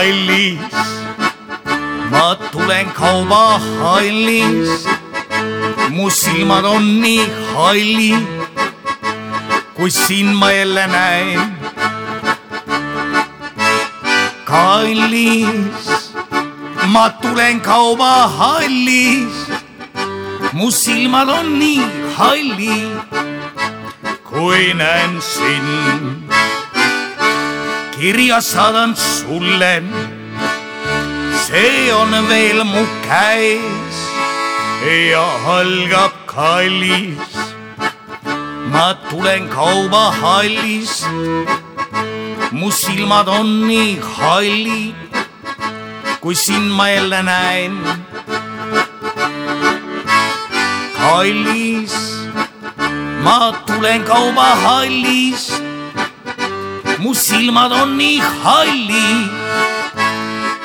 kallis, ma tulen kaubahallist, mu silmad on nii hallid, kui sind ma jälle näen. kallis, ma tulen kaubahallist, mu silmad on nii hallid, kui näen sind. Kirja saadan sulle, see on veel mu käes ja algab kallis. ma tulen kaubahallist, mu silmad on nii hallid, kui sind ma jälle näen. kallis, ma tulen kaubahallist, mu silmad on nii hallid,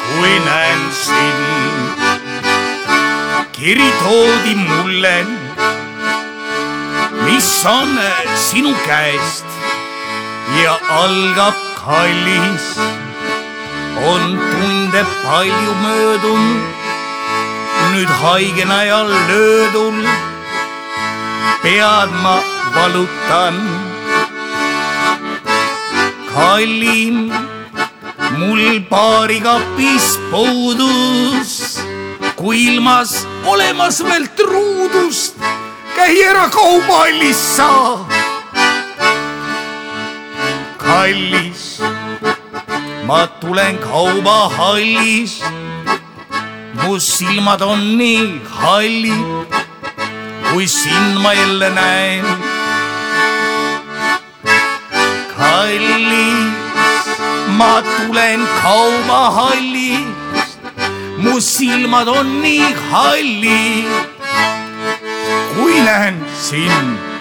kui näen sind. kiri toodi mulle, mis on sinu käest ja algab kallis. on tunde palju möödunud, nüüd haigena ja löödul pead ma valutan kallim, mul paari kapis puudus, kui ilmas olemas veel truudust, käi ära kaubahallis sa. kallis, ma tulen kaubahallist, mu silmad on nii hallid, kui sind ma jälle näen ma tulen kaubahallist, mu silmad on nii hallid, kui näen sind